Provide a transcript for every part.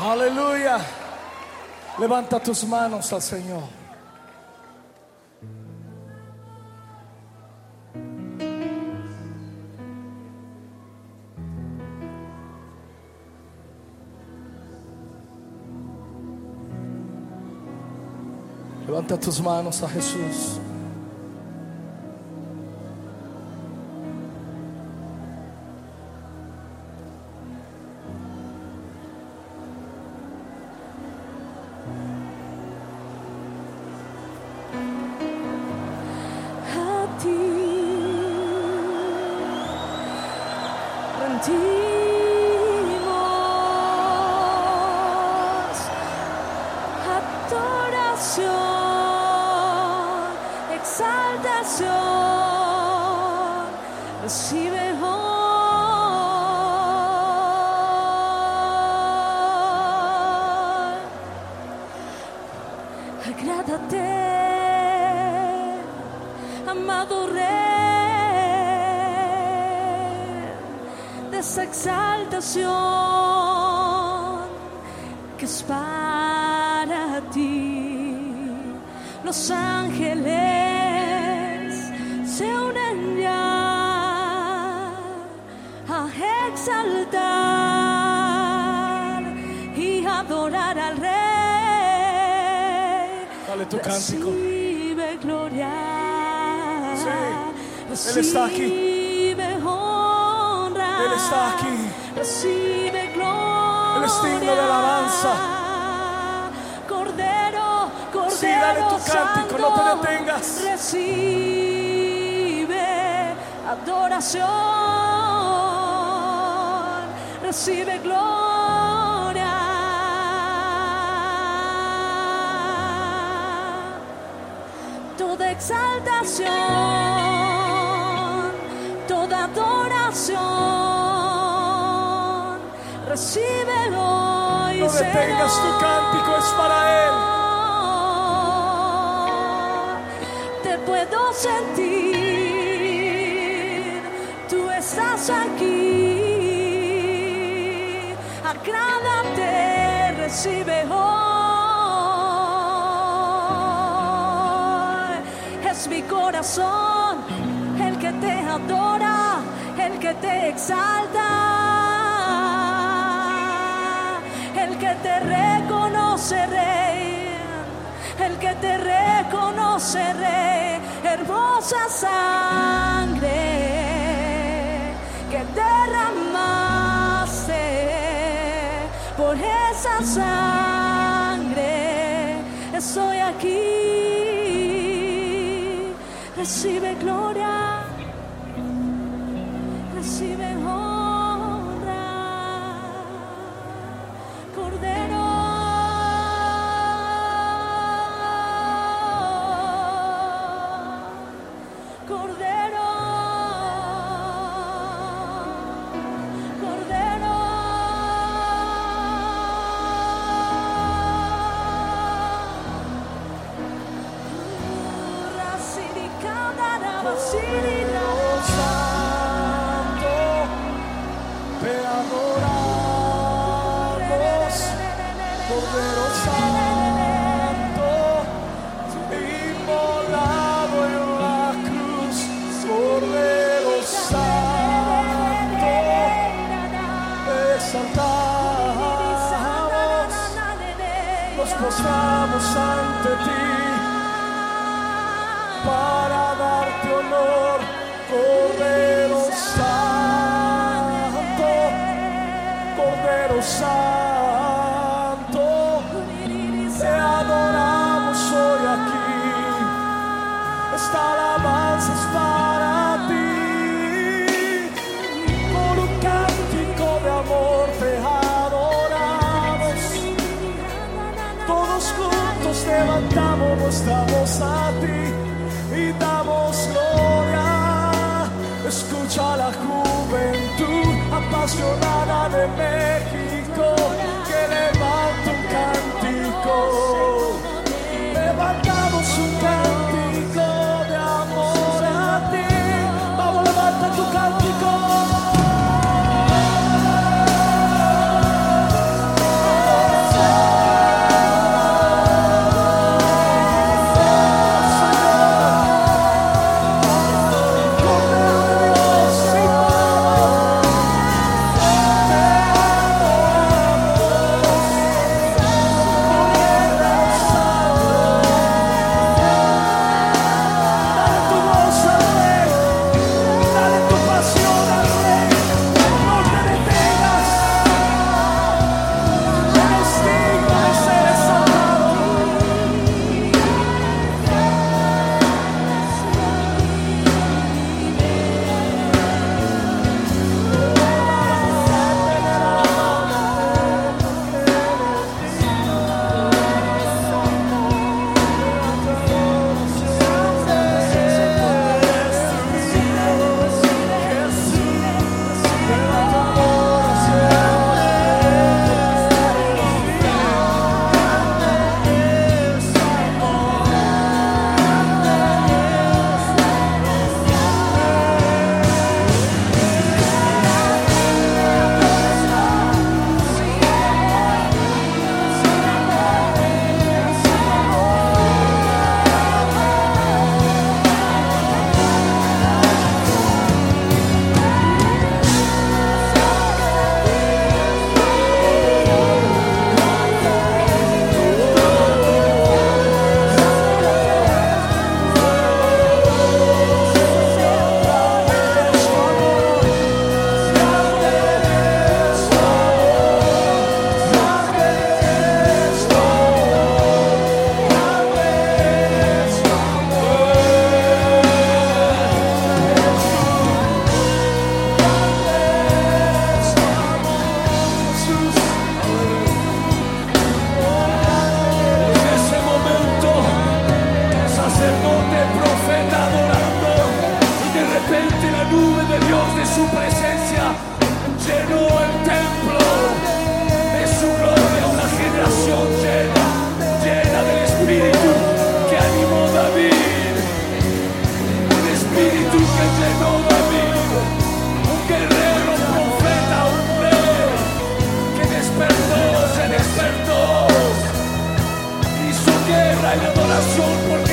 Aleluya. Levanta tus manos al Señor. Levanta tus manos a Jesús. Rendimos adoración, exaltación, recibe hoy. Agrádate, amado Rey, esa exaltación que es para ti. Los ángeles se unen ya a exaltar y adorar al Rey. Dale tu cántico. Recibe gloria. Sí, Él está aquí. Él está aquí. Recibe gloria. Él es digno de alabanza. Cordero, Cordero. Sí, dale tu cántico, no te detengas. Recibe adoración. Recibe gloria toda exaltación, toda adoración, recibe hoy. No detengas tu cántico, es para Él. Te puedo sentir, tú estás aquí. Agrádate, recibe hoy. Es mi corazón el que te adora, el que te exalta, te reconoce, Rey el que te reconoce, Rey, hermosa sangre que derramaste por esa sangre. Estoy aquí, recibe gloria, recibe honra, city. Santo, te adoramos hoy aquí. Esta alabanza es para ti. Por un cántico de amor te adoramos. Todos juntos levantamos nuestra voz a ti y damos gloria. Escucha la juventud apasionada de México corazón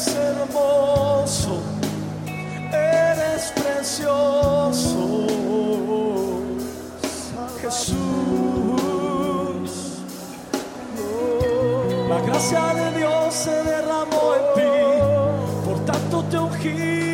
eres hermoso, eres precioso, Jesús. La gracia de Dios se derramó en ti, por tanto te ungí.